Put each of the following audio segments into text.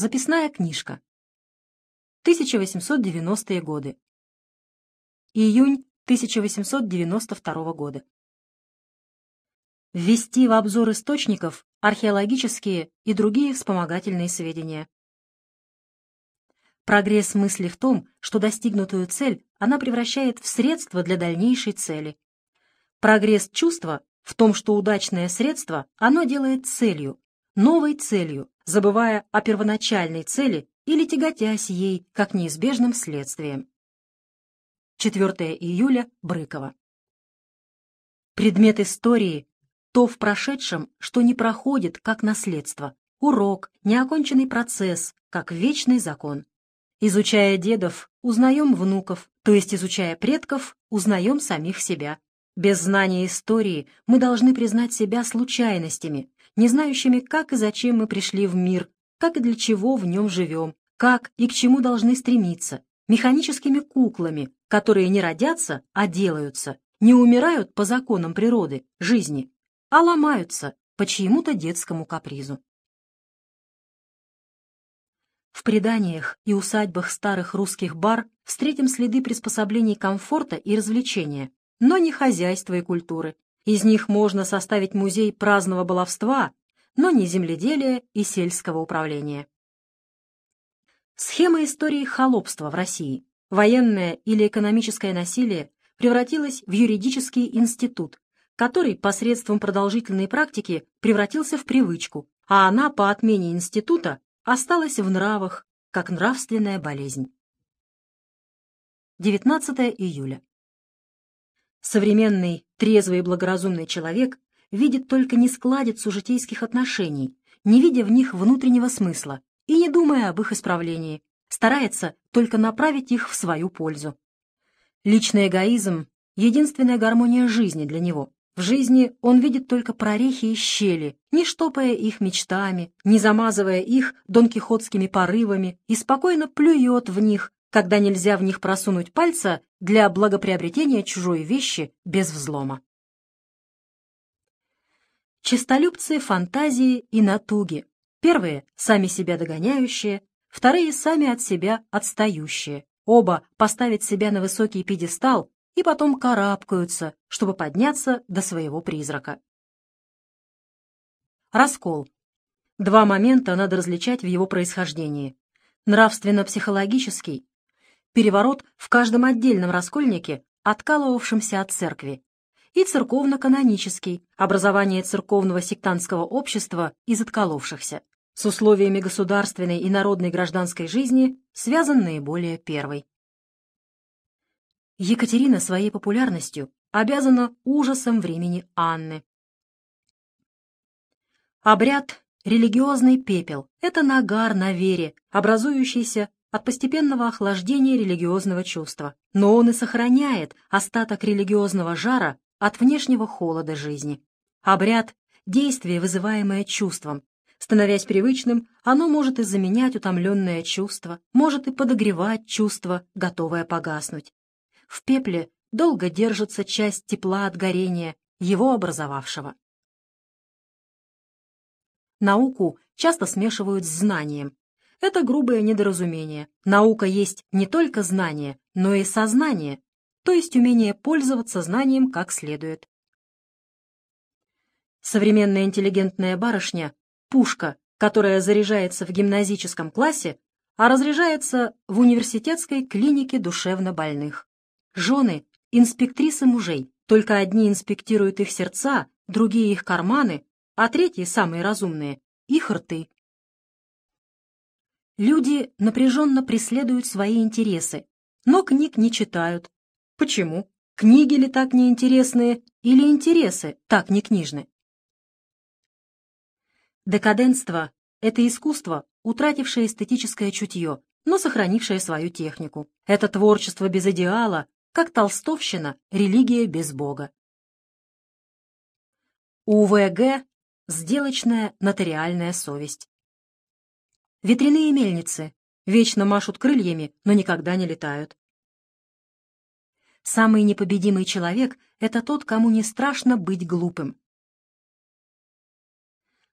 Записная книжка. 1890-е годы. Июнь 1892 года. Ввести в обзор источников археологические и другие вспомогательные сведения. Прогресс мысли в том, что достигнутую цель она превращает в средство для дальнейшей цели. Прогресс чувства в том, что удачное средство оно делает целью, новой целью, забывая о первоначальной цели или тяготясь ей как неизбежным следствием. 4 июля, Брыкова. Предмет истории — то в прошедшем, что не проходит как наследство, урок, неоконченный процесс, как вечный закон. Изучая дедов, узнаем внуков, то есть изучая предков, узнаем самих себя. Без знания истории мы должны признать себя случайностями, не знающими, как и зачем мы пришли в мир, как и для чего в нем живем, как и к чему должны стремиться, механическими куклами, которые не родятся, а делаются, не умирают по законам природы, жизни, а ломаются по чьему-то детскому капризу. В преданиях и усадьбах старых русских бар встретим следы приспособлений комфорта и развлечения, но не хозяйства и культуры. Из них можно составить музей праздного баловства, но не земледелия и сельского управления. Схема истории холопства в России. Военное или экономическое насилие превратилось в юридический институт, который посредством продолжительной практики превратился в привычку, а она по отмене института осталась в нравах, как нравственная болезнь. 19 июля. Современный, трезвый и благоразумный человек видит только нескладицу житейских отношений, не видя в них внутреннего смысла и не думая об их исправлении, старается только направить их в свою пользу. Личный эгоизм — единственная гармония жизни для него, в жизни он видит только прорехи и щели, не штопая их мечтами, не замазывая их донкихотскими порывами и спокойно плюет в них, когда нельзя в них просунуть пальца для благоприобретения чужой вещи без взлома. Чистолюбцы фантазии и натуги. Первые — сами себя догоняющие, вторые — сами от себя отстающие. Оба поставить себя на высокий пьедестал и потом карабкаются, чтобы подняться до своего призрака. Раскол. Два момента надо различать в его происхождении. Нравственно-психологический. Переворот в каждом отдельном раскольнике, откалывавшемся от церкви. И церковно-канонический. Образование церковного сектантского общества из отколовшихся. С условиями государственной и народной гражданской жизни связан наиболее первый. Екатерина своей популярностью обязана ужасом времени Анны. Обряд «религиозный пепел» — это нагар на вере, образующийся от постепенного охлаждения религиозного чувства, но он и сохраняет остаток религиозного жара от внешнего холода жизни. Обряд — действие, вызываемое чувством. Становясь привычным, оно может и заменять утомленное чувство, может и подогревать чувство, готовое погаснуть. В пепле долго держится часть тепла от горения, его образовавшего. Науку часто смешивают с знанием. Это грубое недоразумение. Наука есть не только знание, но и сознание, то есть умение пользоваться знанием как следует. Современная интеллигентная барышня — пушка, которая заряжается в гимназическом классе, а разряжается в университетской клинике душевнобольных. Жены — инспектрисы мужей, только одни инспектируют их сердца, другие — их карманы, а третьи, самые разумные, — их рты. Люди напряженно преследуют свои интересы, но книг не читают. Почему? Книги ли так неинтересные или интересы так не книжны? Декаденство — это искусство, утратившее эстетическое чутье, но сохранившее свою технику. Это творчество без идеала, как толстовщина, религия без Бога. УВГ – сделочная нотариальная совесть. Ветряные мельницы вечно машут крыльями, но никогда не летают. Самый непобедимый человек — это тот, кому не страшно быть глупым.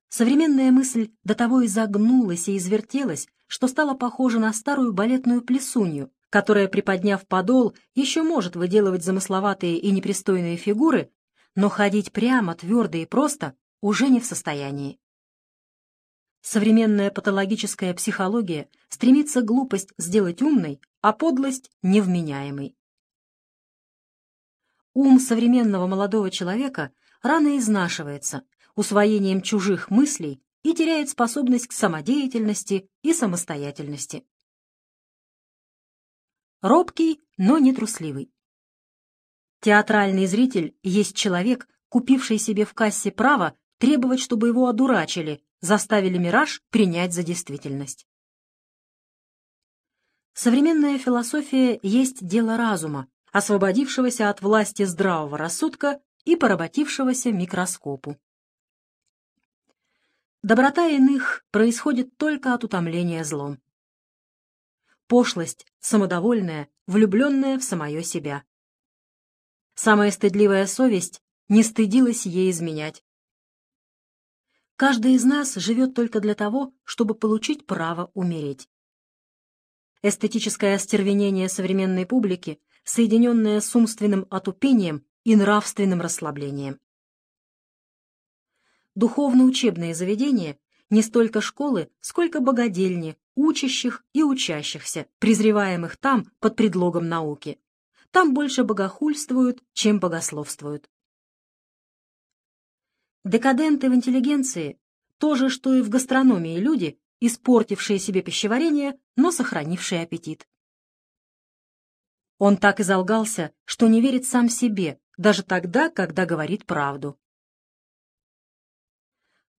современная мысль до того изогнулась и извертелась, что стала похожа на старую балетную плесунью, которая, приподняв подол, еще может выделывать замысловатые и непристойные фигуры, но ходить прямо, твердо и просто уже не в состоянии. Современная патологическая психология стремится глупость сделать умной, а подлость — невменяемой. Ум современного молодого человека рано изнашивается усвоением чужих мыслей и теряет способность к самодеятельности и самостоятельности. Робкий, но не трусливый. Театральный зритель есть человек, купивший себе в кассе право требовать, чтобы его одурачили, заставили мираж принять за действительность. Современная философия есть дело разума, освободившегося от власти здравого рассудка и поработившегося микроскопу. Доброта иных происходит только от утомления злом. Пошлость, самодовольная, влюбленная в самое себя. Самая стыдливая совесть не стыдилась ей изменять. Каждый из нас живет только для того, чтобы получить право умереть. Эстетическое остервенение современной публики, соединенное с умственным отупением и нравственным расслаблением духовно-учебные заведения не столько школы, сколько богадельни, учащих и учащихся, презреваемых там под предлогом науки. Там больше богохульствуют, чем богословствуют. Декаденты в интеллигенции – то же, что и в гастрономии люди, испортившие себе пищеварение, но сохранившие аппетит. Он так изолгался, что не верит сам себе, даже тогда, когда говорит правду.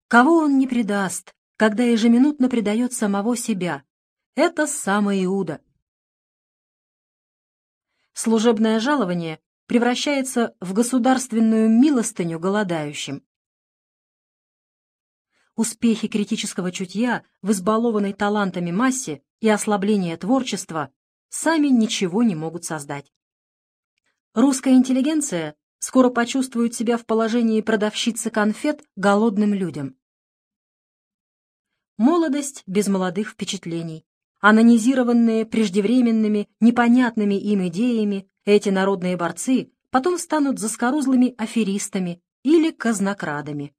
Кого он не предаст, когда ежеминутно предает самого себя? Это самый Иуда. Служебное жалование превращается в государственную милостыню голодающим. Успехи критического чутья в избалованной талантами массе и ослабление творчества сами ничего не могут создать. Русская интеллигенция скоро почувствуют себя в положении продавщицы конфет голодным людям. Молодость без молодых впечатлений, анонизированные преждевременными, непонятными им идеями, эти народные борцы потом станут заскорузлыми аферистами или казнокрадами.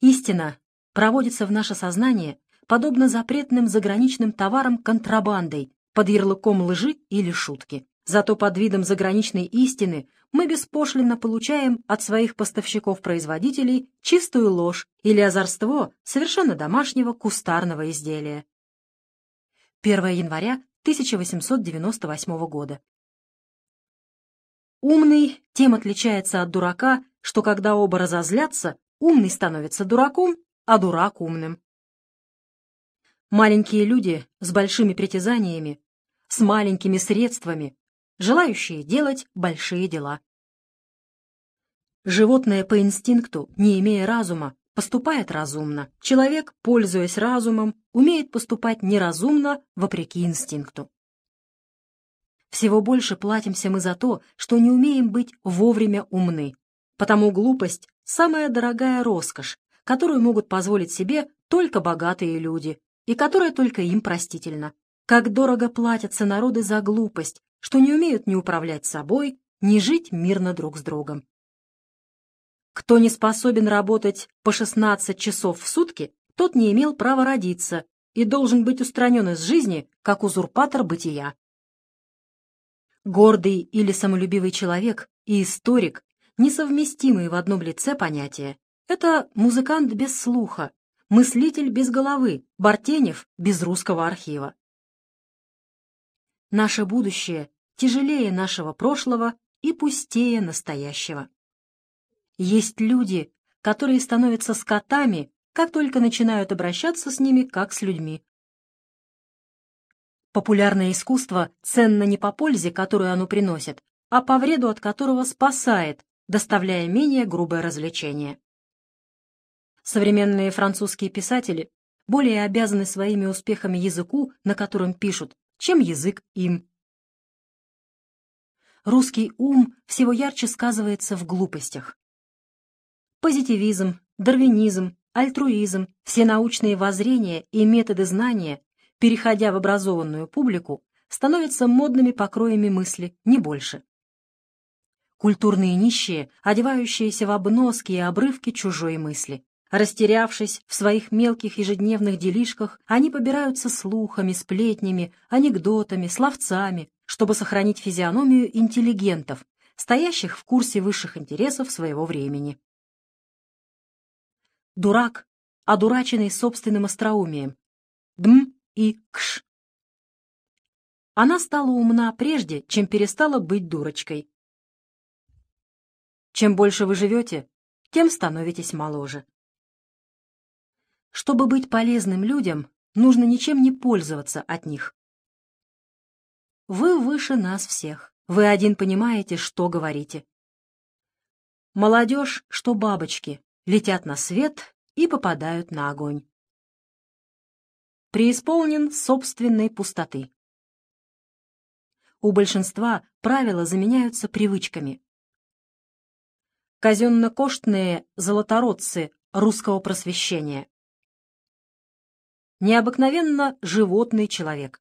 Истина проводится в наше сознание подобно запретным заграничным товарам контрабандой под ярлыком лжи или шутки. Зато под видом заграничной истины мы беспошлино получаем от своих поставщиков-производителей чистую ложь или озорство совершенно домашнего кустарного изделия. 1 января 1898 года. Умный тем отличается от дурака, что когда оба разозлятся, умный становится дураком, а дурак умным. Маленькие люди с большими притязаниями, с маленькими средствами желающие делать большие дела. Животное по инстинкту, не имея разума, поступает разумно. Человек, пользуясь разумом, умеет поступать неразумно, вопреки инстинкту. Всего больше платимся мы за то, что не умеем быть вовремя умны. Потому глупость – самая дорогая роскошь, которую могут позволить себе только богатые люди, и которая только им простительна. Как дорого платятся народы за глупость, что не умеют ни управлять собой, ни жить мирно друг с другом. Кто не способен работать по 16 часов в сутки, тот не имел права родиться и должен быть устранен из жизни, как узурпатор бытия. Гордый или самолюбивый человек и историк, несовместимые в одном лице понятия, это музыкант без слуха, мыслитель без головы, Бартенев без русского архива. Наше будущее тяжелее нашего прошлого и пустее настоящего. Есть люди, которые становятся скотами, как только начинают обращаться с ними как с людьми. Популярное искусство ценно не по пользе, которую оно приносит, а по вреду, от которого спасает, доставляя менее грубое развлечение. Современные французские писатели более обязаны своими успехами языку, на котором пишут, чем язык им. Русский ум всего ярче сказывается в глупостях. Позитивизм, дарвинизм, альтруизм, все научные воззрения и методы знания, переходя в образованную публику, становятся модными покроями мысли, не больше. Культурные нищие, одевающиеся в обноски и обрывки чужой мысли. Растерявшись в своих мелких ежедневных делишках, они побираются слухами, сплетнями, анекдотами, словцами, чтобы сохранить физиономию интеллигентов, стоящих в курсе высших интересов своего времени. Дурак, одураченный собственным остроумием. Дм и кш. Она стала умна прежде, чем перестала быть дурочкой. Чем больше вы живете, тем становитесь моложе. Чтобы быть полезным людям, нужно ничем не пользоваться от них. Вы выше нас всех. Вы один понимаете, что говорите. Молодежь, что бабочки, летят на свет и попадают на огонь. Преисполнен собственной пустоты. У большинства правила заменяются привычками. Казенно-коштные золотородцы русского просвещения. Необыкновенно животный человек.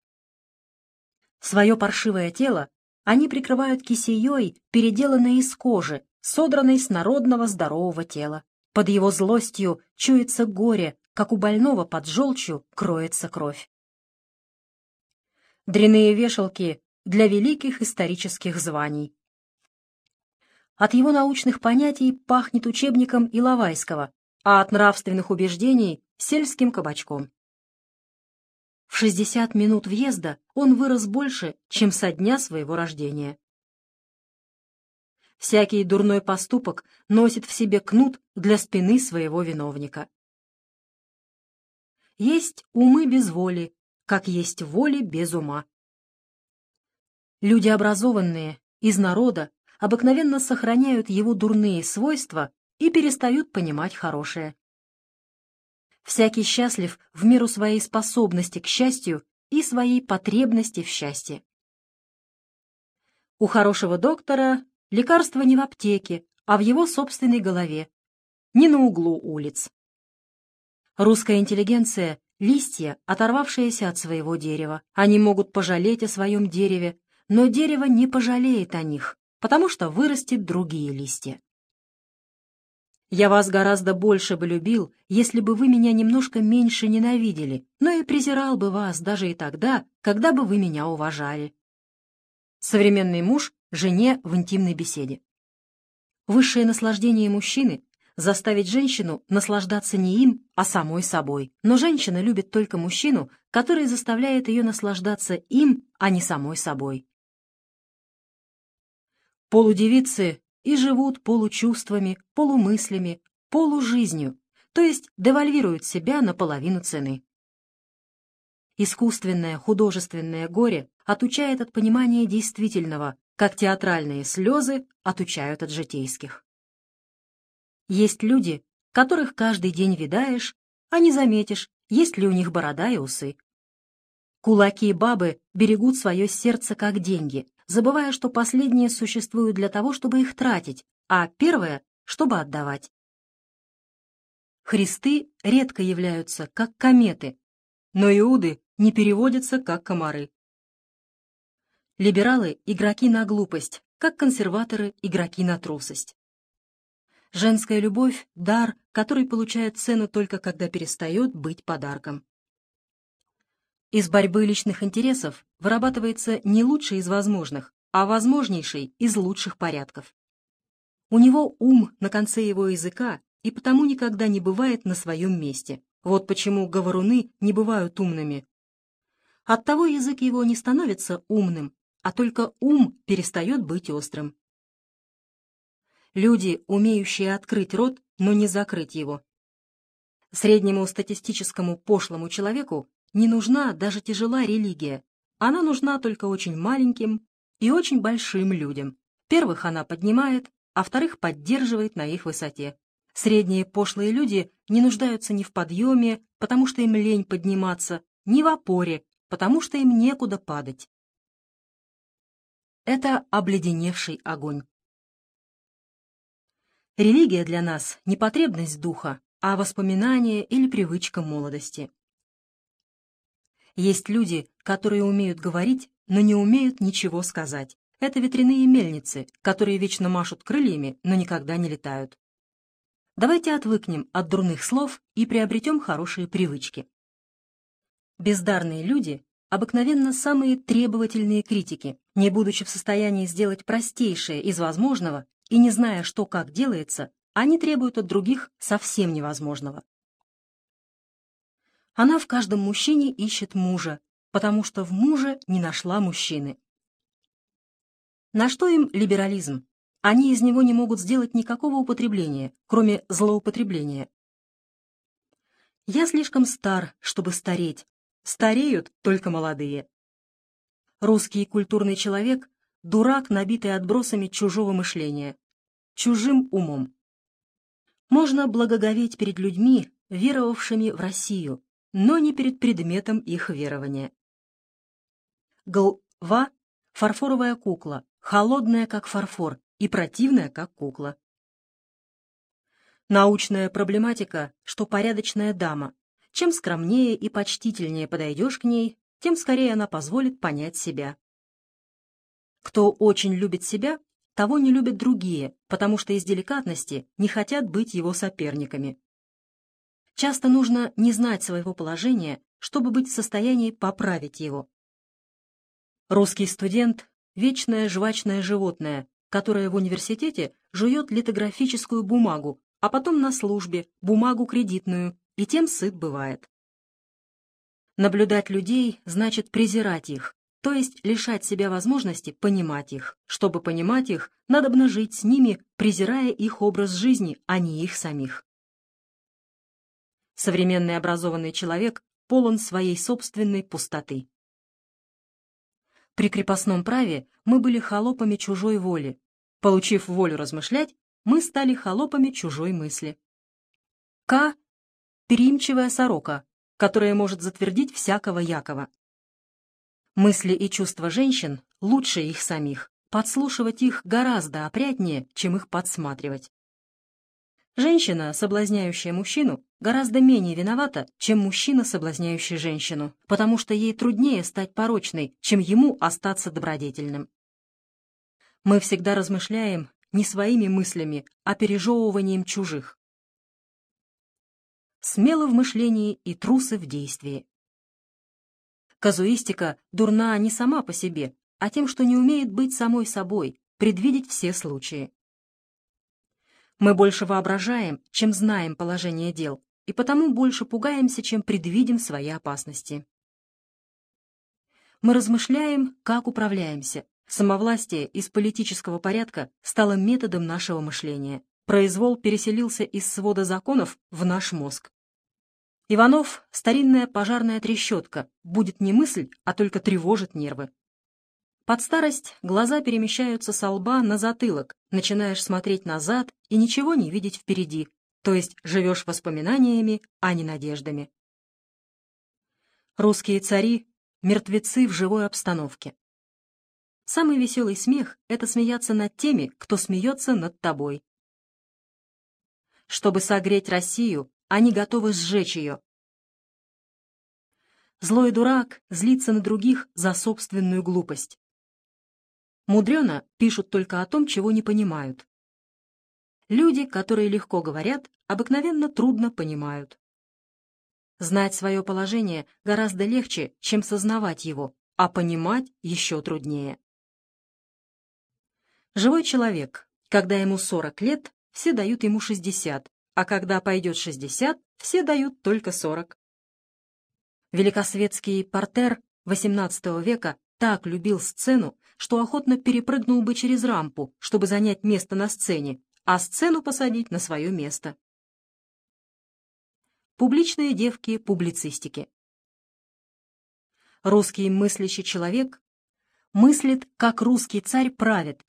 Свое паршивое тело они прикрывают кисеей, переделанной из кожи, содранной с народного здорового тела. Под его злостью чуется горе, как у больного под желчью кроется кровь. Дряные вешалки для великих исторических званий. От его научных понятий пахнет учебником Иловайского, а от нравственных убеждений — сельским кабачком. В 60 минут въезда он вырос больше, чем со дня своего рождения. Всякий дурной поступок носит в себе кнут для спины своего виновника. Есть умы без воли, как есть воли без ума. Люди образованные, из народа, обыкновенно сохраняют его дурные свойства и перестают понимать хорошее. Всякий счастлив в меру своей способности к счастью и своей потребности в счастье. У хорошего доктора лекарство не в аптеке, а в его собственной голове, не на углу улиц. Русская интеллигенция — листья, оторвавшиеся от своего дерева. Они могут пожалеть о своем дереве, но дерево не пожалеет о них, потому что вырастет другие листья. Я вас гораздо больше бы любил, если бы вы меня немножко меньше ненавидели, но и презирал бы вас даже и тогда, когда бы вы меня уважали. Современный муж жене в интимной беседе. Высшее наслаждение мужчины — заставить женщину наслаждаться не им, а самой собой. Но женщина любит только мужчину, который заставляет ее наслаждаться им, а не самой собой. Полудевицы и живут получувствами, полумыслями, полужизнью, то есть девальвируют себя на половину цены. Искусственное художественное горе отучает от понимания действительного, как театральные слезы отучают от житейских. Есть люди, которых каждый день видаешь, а не заметишь, есть ли у них борода и усы. Кулаки и бабы берегут свое сердце как деньги, забывая, что последние существуют для того, чтобы их тратить, а первое — чтобы отдавать. Христы редко являются, как кометы, но иуды не переводятся, как комары. Либералы — игроки на глупость, как консерваторы — игроки на трусость. Женская любовь — дар, который получает цену только когда перестает быть подарком. Из борьбы личных интересов вырабатывается не лучший из возможных, а возможнейший из лучших порядков. У него ум на конце его языка и потому никогда не бывает на своем месте. Вот почему говоруны не бывают умными. Оттого язык его не становится умным, а только ум перестает быть острым. Люди, умеющие открыть рот, но не закрыть его. Среднему статистическому пошлому человеку не нужна даже тяжела религия. Она нужна только очень маленьким и очень большим людям. Первых она поднимает, а вторых поддерживает на их высоте. Средние пошлые люди не нуждаются ни в подъеме, потому что им лень подниматься, ни в опоре, потому что им некуда падать. Это обледеневший огонь. Религия для нас — не потребность духа, а воспоминание или привычка молодости. Есть люди, которые умеют говорить, но не умеют ничего сказать. Это ветряные мельницы, которые вечно машут крыльями, но никогда не летают. Давайте отвыкнем от дурных слов и приобретем хорошие привычки. Бездарные люди обыкновенно самые требовательные критики, не будучи в состоянии сделать простейшее из возможного и не зная, что как делается, они требуют от других совсем невозможного. Она в каждом мужчине ищет мужа, потому что в муже не нашла мужчины. На что им либерализм? Они из него не могут сделать никакого употребления, кроме злоупотребления. Я слишком стар, чтобы стареть. Стареют только молодые. Русский культурный человек — дурак, набитый отбросами чужого мышления, чужим умом. Можно благоговеть перед людьми, веровавшими в Россию, но не перед предметом их верования. Глва — фарфоровая кукла, холодная, как фарфор, и противная, как кукла. Научная проблематика, что порядочная дама. Чем скромнее и почтительнее подойдешь к ней, тем скорее она позволит понять себя. Кто очень любит себя, того не любят другие, потому что из деликатности не хотят быть его соперниками. Часто нужно не знать своего положения, чтобы быть в состоянии поправить его. Русский студент — вечное жвачное животное, которое в университете жует литографическую бумагу, а потом на службе бумагу кредитную, и тем сыт бывает. Наблюдать людей значит презирать их, то есть лишать себя возможности понимать их. Чтобы понимать их, надобно жить с ними, презирая их образ жизни, а не их самих. Современный образованный человек полон своей собственной пустоты. При крепостном праве мы были холопами чужой воли. Получив волю размышлять, мы стали холопами чужой мысли. К — переимчивая сорока, которая может затвердить всякого Якова. Мысли и чувства женщин лучше их самих, подслушивать их гораздо опрятнее, чем их подсматривать. Женщина, соблазняющая мужчину, гораздо менее виновата, чем мужчина, соблазняющий женщину, потому что ей труднее стать порочной, чем ему остаться добродетельным. Мы всегда размышляем не своими мыслями, а пережевыванием чужих. Смело в мышлении и трусы в действии. Казуистика дурна не сама по себе, а тем, что не умеет быть самой собой, предвидеть все случаи. Мы больше воображаем, чем знаем положение дел, и потому больше пугаемся, чем предвидим свои опасности. Мы размышляем, как управляемся. Самовластие из политического порядка стало методом нашего мышления. Произвол переселился из свода законов в наш мозг. Иванов — старинная пожарная трещотка, будет не мысль, а только тревожит нервы. Под старость глаза перемещаются со лба на затылок, начинаешь смотреть назад и ничего не видеть впереди, то есть живешь воспоминаниями, а не надеждами. Русские цари — мертвецы в живой обстановке. Самый веселый смех — это смеяться над теми, кто смеется над тобой. Чтобы согреть Россию, они готовы сжечь ее. Злой дурак злится на других за собственную глупость. Мудрено пишут только о том, чего не понимают. Люди, которые легко говорят, обыкновенно трудно понимают. Знать свое положение гораздо легче, чем сознавать его, а понимать еще труднее. Живой человек, когда ему 40 лет, все дают ему 60, а когда пойдет 60, все дают только 40. Великосветский портер XVIII века так любил сцену, что охотно перепрыгнул бы через рампу, чтобы занять место на сцене, а сцену посадить на свое место. Публичные девки публицистики. Русский мыслящий человек мыслит, как русский царь правит.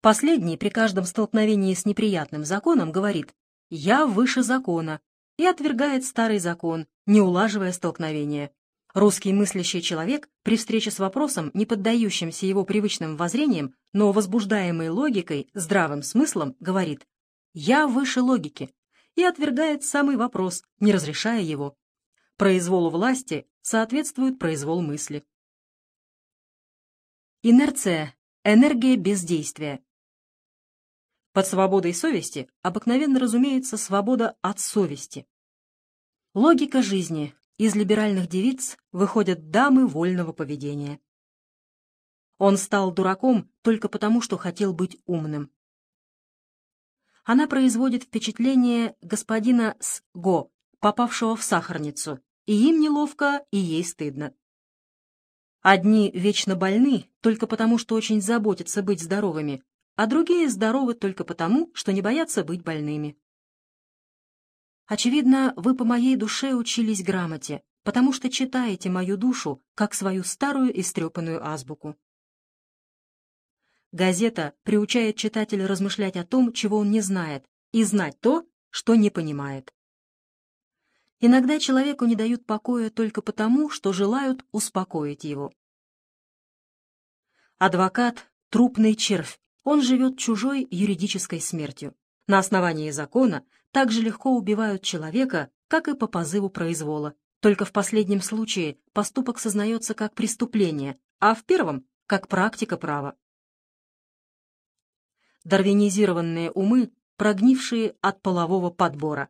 Последний при каждом столкновении с неприятным законом говорит «я выше закона» и отвергает старый закон, не улаживая столкновения. Русский мыслящий человек при встрече с вопросом, не поддающимся его привычным воззрениям, но возбуждаемый логикой, здравым смыслом, говорит «Я выше логики. и отвергает самый вопрос, не разрешая его. Произволу власти соответствует произвол мысли. Инерция – энергия бездействия. Под свободой совести обыкновенно разумеется свобода от совести. Логика жизни. Из либеральных девиц выходят дамы вольного поведения. Он стал дураком только потому, что хотел быть умным. Она производит впечатление господина с Го, попавшего в сахарницу, и им неловко, и ей стыдно. Одни вечно больны только потому, что очень заботятся быть здоровыми, а другие здоровы только потому, что не боятся быть больными. Очевидно, вы по моей душе учились грамоте, потому что читаете мою душу как свою старую истрепанную азбуку. Газета приучает читателя размышлять о том, чего он не знает, и знать то, что не понимает. Иногда человеку не дают покоя только потому, что желают успокоить его. Адвокат — трупный червь, он живет чужой юридической смертью. На основании закона так же легко убивают человека, как и по позыву произвола. Только в последнем случае поступок сознается как преступление, а в первом — как практика права дарвинизированные умы, прогнившие от полового подбора.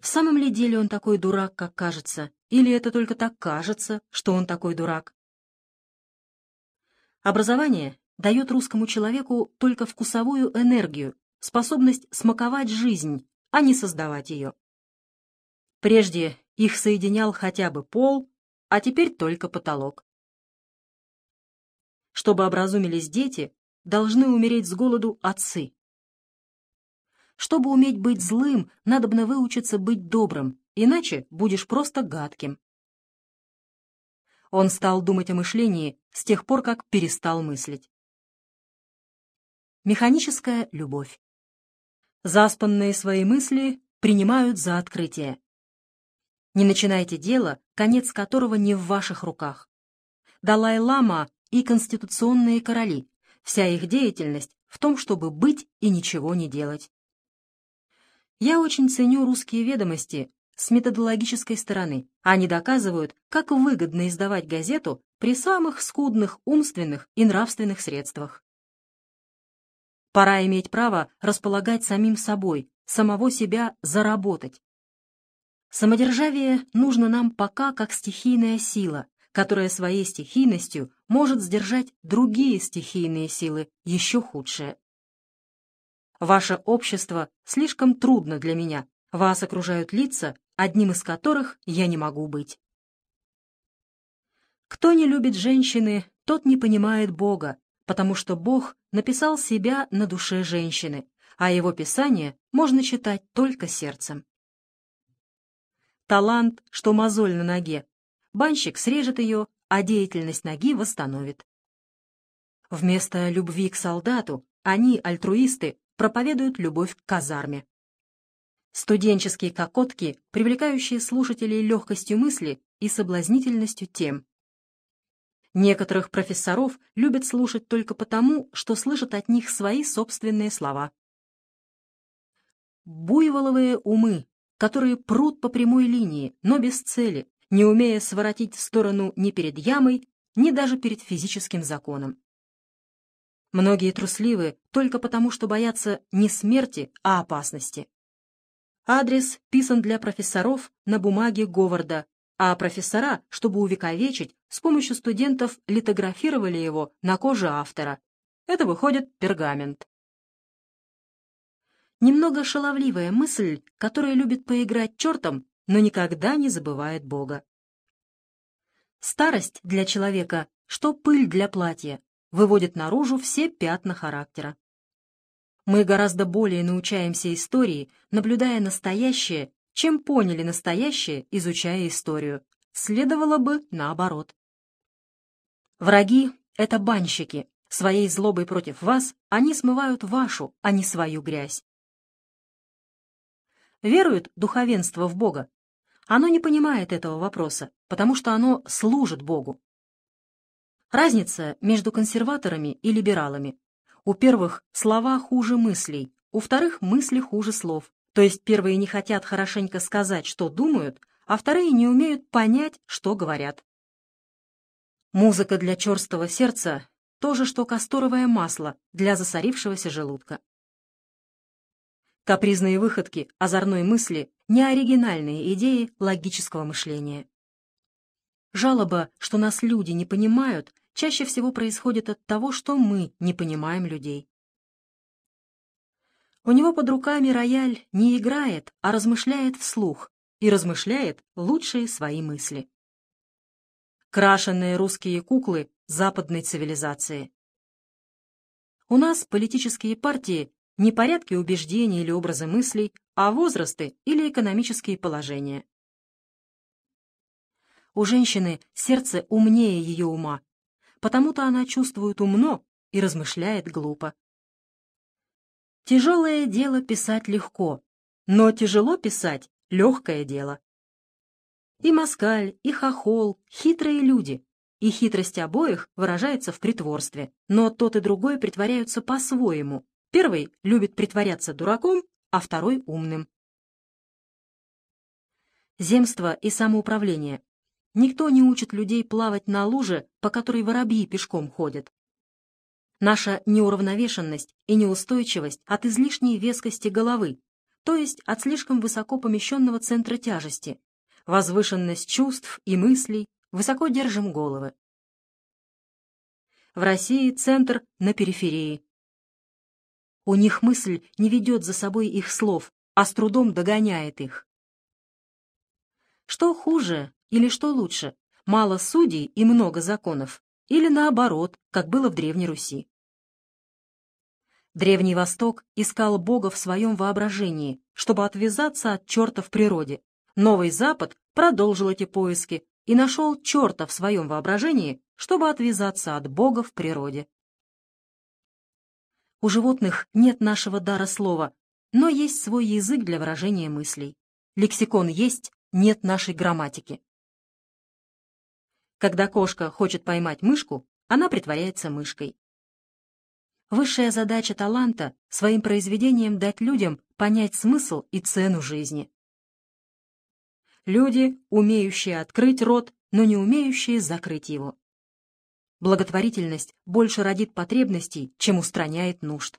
В самом ли деле он такой дурак, как кажется, или это только так кажется, что он такой дурак? Образование дает русскому человеку только вкусовую энергию, способность смаковать жизнь, а не создавать ее. Прежде их соединял хотя бы пол, а теперь только потолок. Чтобы образумились дети, должны умереть с голоду отцы. Чтобы уметь быть злым, надобно выучиться быть добрым, иначе будешь просто гадким. Он стал думать о мышлении с тех пор, как перестал мыслить. Механическая любовь. Заспанные свои мысли принимают за открытие. Не начинайте дело, конец которого не в ваших руках. Далай-лама и конституционные короли Вся их деятельность в том, чтобы быть и ничего не делать. Я очень ценю русские ведомости с методологической стороны. Они доказывают, как выгодно издавать газету при самых скудных умственных и нравственных средствах. Пора иметь право располагать самим собой, самого себя заработать. Самодержавие нужно нам пока как стихийная сила, которая своей стихийностью может сдержать другие стихийные силы, еще худшие. Ваше общество слишком трудно для меня. Вас окружают лица, одним из которых я не могу быть. Кто не любит женщины, тот не понимает Бога, потому что Бог написал себя на душе женщины, а его писание можно читать только сердцем. Талант, что мозоль на ноге, банщик срежет ее, а деятельность ноги восстановит. Вместо любви к солдату они, альтруисты, проповедуют любовь к казарме. Студенческие кокотки, привлекающие слушателей легкостью мысли и соблазнительностью тем. Некоторых профессоров любят слушать только потому, что слышат от них свои собственные слова. Буйволовые умы, которые прут по прямой линии, но без цели, не умея своротить в сторону ни перед ямой, ни даже перед физическим законом. Многие трусливы только потому, что боятся не смерти, а опасности. Адрес писан для профессоров на бумаге Говарда, а профессора, чтобы увековечить, с помощью студентов литографировали его на коже автора. Это выходит пергамент. Немного шаловливая мысль, которая любит поиграть чертом, но никогда не забывает Бога. Старость для человека, что пыль для платья, выводит наружу все пятна характера. Мы гораздо более научаемся истории, наблюдая настоящее, чем поняли настоящее, изучая историю. Следовало бы наоборот. Враги — это банщики. Своей злобой против вас они смывают вашу, а не свою грязь верует духовенство в Бога, оно не понимает этого вопроса, потому что оно служит Богу. Разница между консерваторами и либералами. У первых слова хуже мыслей, у вторых мысли хуже слов, то есть первые не хотят хорошенько сказать, что думают, а вторые не умеют понять, что говорят. Музыка для черстого сердца — то же, что касторовое масло для засорившегося желудка. Капризные выходки, озорной мысли — неоригинальные идеи логического мышления. Жалоба, что нас люди не понимают, чаще всего происходит от того, что мы не понимаем людей. У него под руками рояль не играет, а размышляет вслух, и размышляет лучшие свои мысли. Крашенные русские куклы западной цивилизации. У нас политические партии не порядки убеждений или образы мыслей, а возрасты или экономические положения. У женщины сердце умнее ее ума, потому-то она чувствует умно и размышляет глупо. Тяжелое дело писать легко, но тяжело писать — легкое дело. И москаль, и хохол — хитрые люди, и хитрость обоих выражается в притворстве, но тот и другой притворяются по-своему. Первый любит притворяться дураком, а второй — умным. Земство и самоуправление. Никто не учит людей плавать на луже, по которой воробьи пешком ходят. Наша неуравновешенность и неустойчивость от излишней вескости головы, то есть от слишком высоко помещенного центра тяжести, возвышенность чувств и мыслей, высоко держим головы. В России центр на периферии. У них мысль не ведет за собой их слов, а с трудом догоняет их. Что хуже или что лучше, мало судей и много законов, или наоборот, как было в Древней Руси? Древний Восток искал Бога в своем воображении, чтобы отвязаться от черта в природе. Новый Запад продолжил эти поиски и нашел черта в своем воображении, чтобы отвязаться от Бога в природе. У животных нет нашего дара слова, но есть свой язык для выражения мыслей. Лексикон есть, нет нашей грамматики. Когда кошка хочет поймать мышку, она притворяется мышкой. Высшая задача таланта — своим произведением дать людям понять смысл и цену жизни. Люди, умеющие открыть рот, но не умеющие закрыть его. Благотворительность больше родит потребностей, чем устраняет нужд.